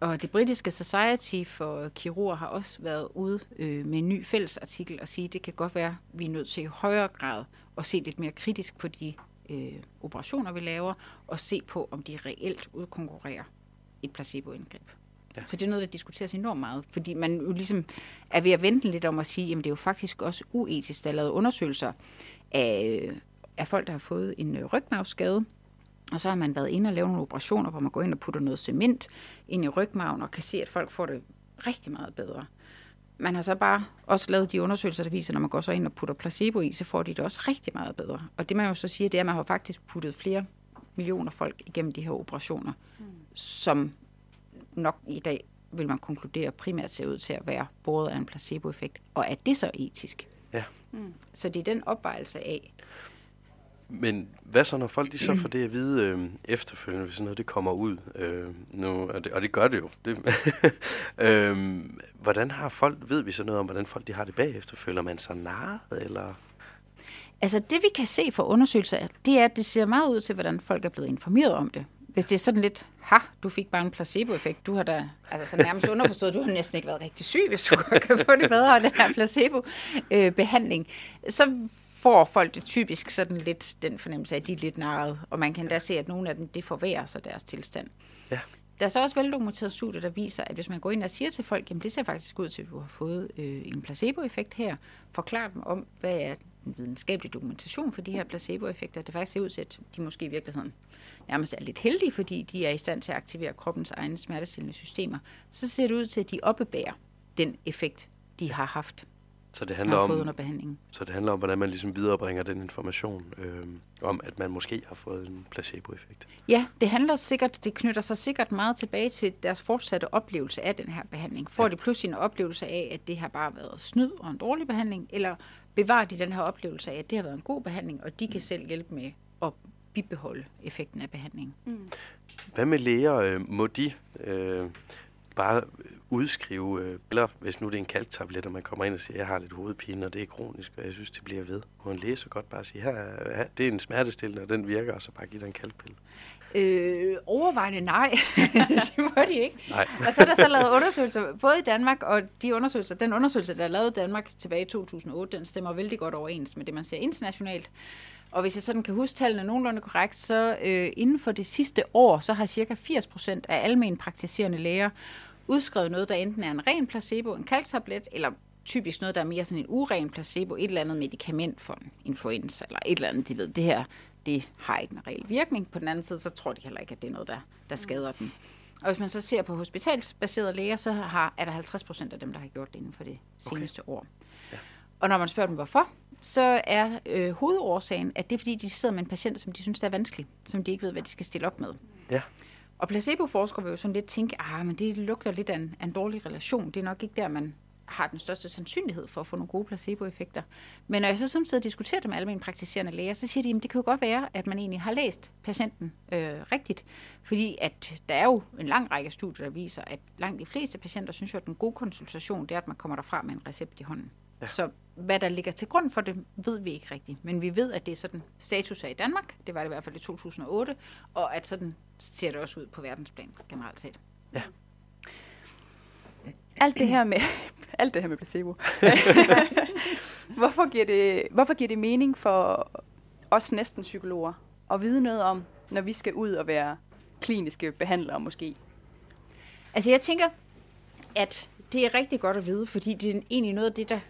Og det britiske Society for Kirurger har også været ude øh, med en ny fælles artikel og sige, at det kan godt være, at vi er nødt til i højere grad at se lidt mere kritisk på de øh, operationer, vi laver, og se på, om de reelt udkonkurrerer et placeboindgreb. Ja. Så det er noget, der diskuteres enormt meget, fordi man jo ligesom er ved at vente lidt om at sige, at det er jo faktisk også uetisk, der er lavet undersøgelser af, af folk, der har fået en øh, rygmavsskade, og så har man været inde og lave nogle operationer, hvor man går ind og putter noget cement ind i rygmagen og kan se, at folk får det rigtig meget bedre. Man har så bare også lavet de undersøgelser, der viser, når man går så ind og putter placebo i, så får de det også rigtig meget bedre. Og det man jo så siger, det er, at man har faktisk puttet flere millioner folk igennem de her operationer, mm. som nok i dag vil man konkludere primært ser ud til at være både af en placeboeffekt. Og er det så etisk? Ja. Mm. Så det er den opvejelse af, men hvad så, når folk de så får det at vide øh, efterfølgende, hvis sådan noget det kommer ud? Øh, nu, og, det, og det gør det jo. Det, (laughs) øh, hvordan har folk, ved vi så noget om, hvordan folk de har det bagefter? Føler man sig narret, eller... Altså det vi kan se fra undersøgelser, det er, at det ser meget ud til, hvordan folk er blevet informeret om det. Hvis det er sådan lidt, ha, du fik bare en placeboeffekt, du har da, altså så nærmest underforstået, du har næsten ikke været rigtig syg, hvis du kan få det bedre af den her placebo-behandling, øh, så får folk det typisk sådan lidt den fornemmelse af, at de er lidt narret, og man kan da se, at nogle af dem, det forværrer sig deres tilstand. Ja. Der er så også veldokumenteret studier, der viser, at hvis man går ind og siger til folk, jamen det ser faktisk ud til, at du har fået øh, en placeboeffekt her, forklar dem om, hvad er den videnskabelige dokumentation for de her placeboeffekter. Det faktisk ser ud til, at de måske i virkeligheden nærmest er lidt heldige, fordi de er i stand til at aktivere kroppens egne smertestillende systemer. Så ser det ud til, at de oppebærer den effekt, de har haft. Så det handler om, under behandlingen. Så det handler om, hvordan man ligesom viderebringer den information øh, om, at man måske har fået en placeboeffekt. Ja, det handler sikkert, det knytter sig sikkert meget tilbage til deres fortsatte oplevelse af den her behandling. Får ja. de pludselig en oplevelse af, at det har bare været snyd og en dårlig behandling, eller bevarer de den her oplevelse af, at det har været en god behandling, og de kan selv hjælpe med at bibeholde effekten af behandlingen. Mm. Hvad med læger? Øh, må de øh, bare udskrive, øh, eller hvis nu det er en kalktablet, og man kommer ind og siger, jeg har lidt hovedpine, og det er kronisk, og jeg synes, det bliver ved. Må en læge så godt bare sige, her, her det er en smertestillende, og den virker, og så bare give dig en kalkpille? Øh, overvejende nej, (laughs) det må de ikke. Nej. og så er der så lavet undersøgelser, både i Danmark og de undersøgelser, den undersøgelse, der er lavet i Danmark tilbage i 2008, den stemmer vældig godt overens med det, man ser internationalt. Og hvis jeg sådan kan huske tallene nogenlunde korrekt, så øh, inden for det sidste år, så har cirka 80 procent af almen praktiserende læger udskrevet noget, der enten er en ren placebo, en kalktablet, eller typisk noget, der er mere sådan en uren placebo, et eller andet medicament for en influenza, eller et eller andet, de ved, det her, det har ikke en reel virkning. På den anden side, så tror de heller ikke, at det er noget, der, der skader dem. Og hvis man så ser på hospitalsbaserede læger, så har, er der 50 procent af dem, der har gjort det inden for det seneste okay. år. Ja. Og når man spørger dem, hvorfor, så er øh, hovedårsagen, at det er, fordi de sidder med en patient, som de synes er vanskelig, som de ikke ved, hvad de skal stille op med. Ja. Og placeboforskere vil jo sådan lidt tænke, ah, men det lugter lidt af en, af en dårlig relation. Det er nok ikke der, man har den største sandsynlighed for at få nogle gode placeboeffekter. Men når jeg så samtidig diskuterer det med alle mine praktiserende læger, så siger de, at det kan jo godt være, at man egentlig har læst patienten øh, rigtigt. Fordi at der er jo en lang række studier, der viser, at langt de fleste patienter synes jo, at en god konsultation, det er, at man kommer derfra med en recept i hånden. Ja. Så hvad der ligger til grund for det, ved vi ikke rigtigt. Men vi ved, at det er sådan status er i Danmark. Det var det i hvert fald i 2008. Og at sådan ser det også ud på verdensplan generelt set. Ja. Alt det her med, (laughs) alt det her med placebo. (laughs) hvorfor, giver det, hvorfor giver det mening for os næsten psykologer at vide noget om, når vi skal ud og være kliniske behandlere måske? Altså jeg tænker, at det er rigtig godt at vide, fordi det er egentlig noget af det, der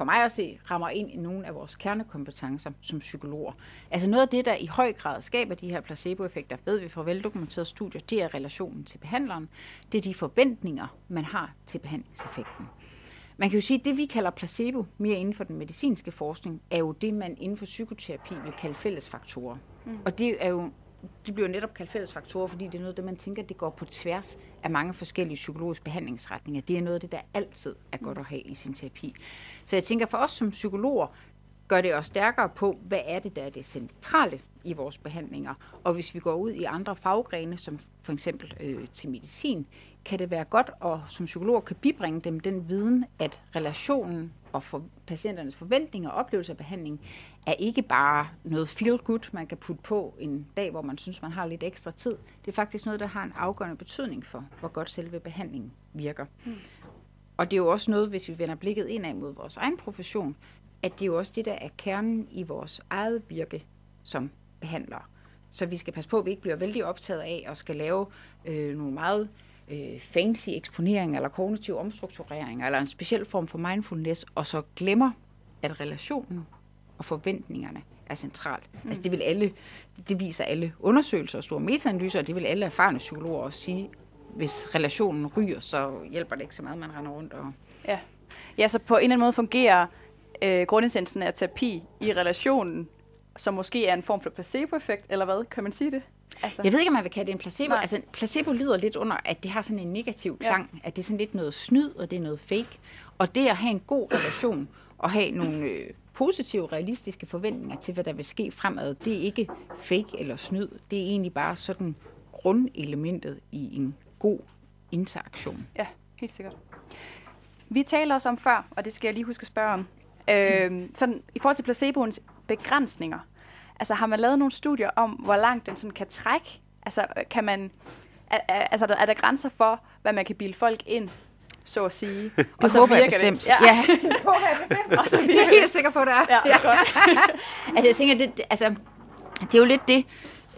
for mig at se, rammer ind i nogle af vores kernekompetencer som psykologer. Altså noget af det, der i høj grad skaber de her placeboeffekter, ved vi fra veldokumenterede studier, det er relationen til behandleren. Det er de forventninger, man har til behandlingseffekten. Man kan jo sige, at det vi kalder placebo, mere inden for den medicinske forskning, er jo det, man inden for psykoterapi vil kalde fællesfaktorer. Mm. Og det er jo de bliver netop kaldt fællesfaktorer, fordi det er noget det, man tænker, det går på tværs af mange forskellige psykologiske behandlingsretninger. Det er noget af det, der altid er godt at have i sin terapi. Så jeg tænker, for os som psykologer, gør det os stærkere på, hvad er det, der er det centrale i vores behandlinger. Og hvis vi går ud i andre faggrene, som for eksempel øh, til medicin, kan det være godt at som psykolog kan bibringe dem den viden, at relationen og for patienternes forventninger og oplevelse af behandling er ikke bare noget feel good, man kan putte på en dag, hvor man synes, man har lidt ekstra tid. Det er faktisk noget, der har en afgørende betydning for, hvor godt selve behandlingen virker. Mm. Og det er jo også noget, hvis vi vender blikket indad mod vores egen profession, at det er jo også det, der er kernen i vores eget virke som behandlere. Så vi skal passe på, at vi ikke bliver vældig optaget af at skal lave øh, nogle meget øh, fancy eksponeringer eller kognitiv omstrukturering eller en speciel form for mindfulness, og så glemmer, at relationen og forventningerne er centralt. Mm. Altså det vil alle, det viser alle undersøgelser og store metaanalyser, og det vil alle erfarne psykologer også sige, hvis relationen ryger, så hjælper det ikke så meget, man render rundt og... Ja, ja så på en eller anden måde fungerer øh, grundessensen af terapi i relationen, som måske er en form for placeboeffekt, eller hvad? Kan man sige det? Altså. Jeg ved ikke, om man vil kalde det en placebo. Nej. Altså, placebo lider lidt under, at det har sådan en negativ klang. Ja. At det er sådan lidt noget snyd, og det er noget fake. Og det at have en god relation, og have nogle øh, positive, realistiske forventninger til, hvad der vil ske fremad. Det er ikke fake eller snyd. Det er egentlig bare sådan grundelementet i en god interaktion. Ja, helt sikkert. Vi taler også om før, og det skal jeg lige huske at spørge om, øh, sådan, i forhold til placeboens begrænsninger. Altså har man lavet nogle studier om, hvor langt den sådan kan trække? Altså kan man, er, er, altså, er der grænser for, hvad man kan bilde folk ind, så at sige? Det og så håber jeg bestemt. Det. Ja. ja. det håber jeg bestemt. Og så det er helt sikker på, det er. Ja, det er godt. (laughs) altså jeg tænker, det, altså, det er jo lidt det,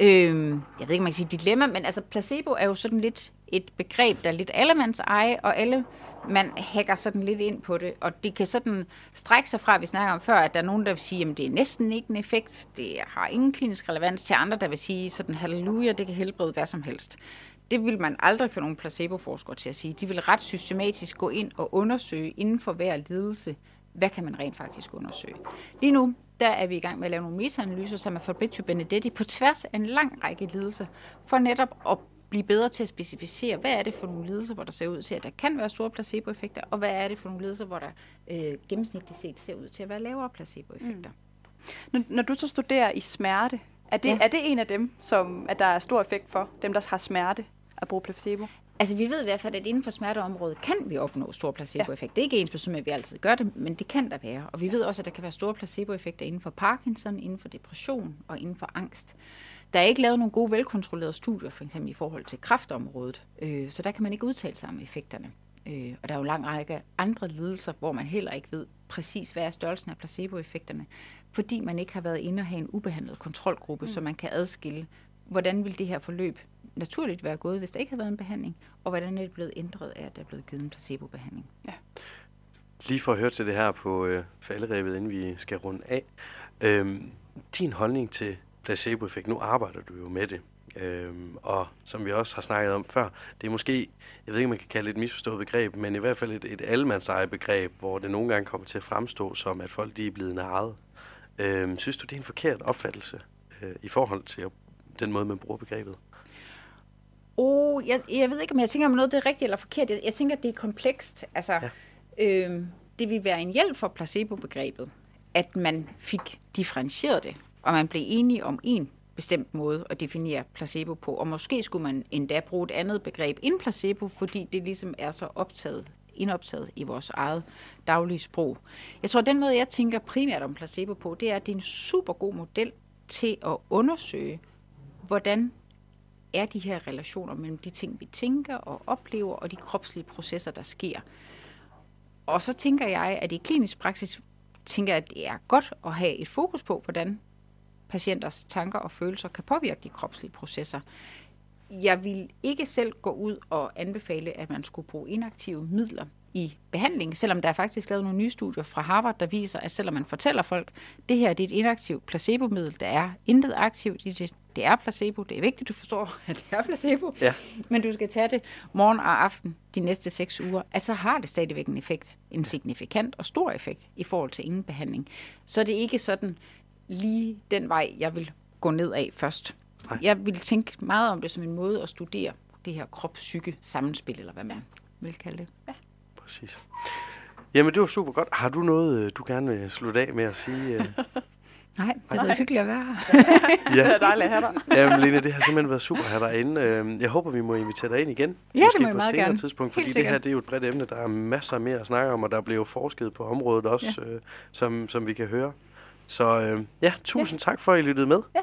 øh, jeg ved ikke, man kan sige dilemma, men altså placebo er jo sådan lidt et begreb, der er lidt allemands eje, og alle man hacker sådan lidt ind på det, og det kan sådan strække sig fra, vi snakker om før, at der er nogen, der vil sige, at det er næsten ikke en effekt, det har ingen klinisk relevans, til andre, der vil sige sådan, halleluja, det kan helbrede hvad som helst. Det vil man aldrig få nogen placeboforskere til at sige. De vil ret systematisk gå ind og undersøge inden for hver lidelse, hvad kan man rent faktisk undersøge. Lige nu, der er vi i gang med at lave nogle metaanalyser sammen med Fabrizio Benedetti på tværs af en lang række lidelser, for netop at blive bedre til at specificere, hvad er det for nogle lidelser, hvor der ser ud til, at der kan være store placeboeffekter, og hvad er det for nogle lidelser, hvor der øh, gennemsnitligt set ser ud til at være lavere placeboeffekter. Mm. Når, når du så studerer i smerte, er det, ja. er det en af dem, som at der er stor effekt for, dem der har smerte, at bruge placebo? Altså vi ved i hvert fald, at inden for smerteområdet kan vi opnå stor placeboeffekt. Ja. Det er ikke ens person, at vi altid gør det, men det kan der være. Og vi ved også, at der kan være store placeboeffekter inden for Parkinson, inden for depression og inden for angst. Der er ikke lavet nogle gode, velkontrollerede studier, for eksempel i forhold til kraftområdet, øh, så der kan man ikke udtale sig om effekterne. Øh, og der er jo lang række andre lidelser, hvor man heller ikke ved præcis, hvad er størrelsen af placeboeffekterne, fordi man ikke har været inde og have en ubehandlet kontrolgruppe, mm. så man kan adskille, hvordan vil det her forløb naturligt være gået, hvis der ikke har været en behandling, og hvordan er det blevet ændret af, at der er blevet givet en placebobehandling. Ja. Lige for at høre til det her på øh, falderæbet, inden vi skal runde af. Øh, din holdning til placeboeffekt. Nu arbejder du jo med det. Øhm, og som vi også har snakket om før, det er måske, jeg ved ikke, om man kan kalde det et misforstået begreb, men i hvert fald et, et allemandseje begreb, hvor det nogle gange kommer til at fremstå som, at folk de er blevet narret. Øhm, synes du, det er en forkert opfattelse øh, i forhold til den måde, man bruger begrebet? Oh, jeg, jeg ved ikke, om jeg tænker, om noget det er rigtigt eller forkert. Jeg, jeg tænker, at det er komplekst. Altså, ja. øhm, det vil være en hjælp for placebo-begrebet, at man fik differentieret det og man blev enige om en bestemt måde at definere placebo på. Og måske skulle man endda bruge et andet begreb end placebo, fordi det ligesom er så optaget, indoptaget i vores eget daglige sprog. Jeg tror, at den måde, jeg tænker primært om placebo på, det er, at det er en super god model til at undersøge, hvordan er de her relationer mellem de ting, vi tænker og oplever, og de kropslige processer, der sker. Og så tænker jeg, at i klinisk praksis tænker jeg, at det er godt at have et fokus på, hvordan patienters tanker og følelser kan påvirke de kropslige processer. Jeg vil ikke selv gå ud og anbefale, at man skulle bruge inaktive midler i behandling, selvom der er faktisk lavet nogle nye studier fra Harvard, der viser, at selvom man fortæller folk, at det her det er et inaktivt placebomiddel, der er intet aktivt i det, det er placebo, det er vigtigt, du forstår, (laughs) at det er placebo, ja. men du skal tage det morgen og aften de næste seks uger, at så har det stadigvæk en effekt, en signifikant og stor effekt i forhold til ingen behandling. Så det er ikke sådan, lige den vej, jeg vil gå ned af først. Nej. Jeg vil tænke meget om det som en måde at studere det her krop-psyke sammenspil, eller hvad man vil kalde det. Ja. Præcis. Jamen, det var super godt. Har du noget, øh, du gerne vil slutte af med at sige? (laughs) Nej, det er hyggeligt at være her. (laughs) ja. Det er dejligt at have dig. Jamen, Lene, det har simpelthen været super at have dig inde. Øhm, jeg håber, vi må invitere dig ind igen. Ja, det må jeg meget gerne. tidspunkt, fordi det her det er jo et bredt emne. Der er masser mere at snakke om, og der bliver forsket på området også, ja. øh, som, som vi kan høre. Så øh, ja, tusind ja. tak for, at I lyttede med. Ja,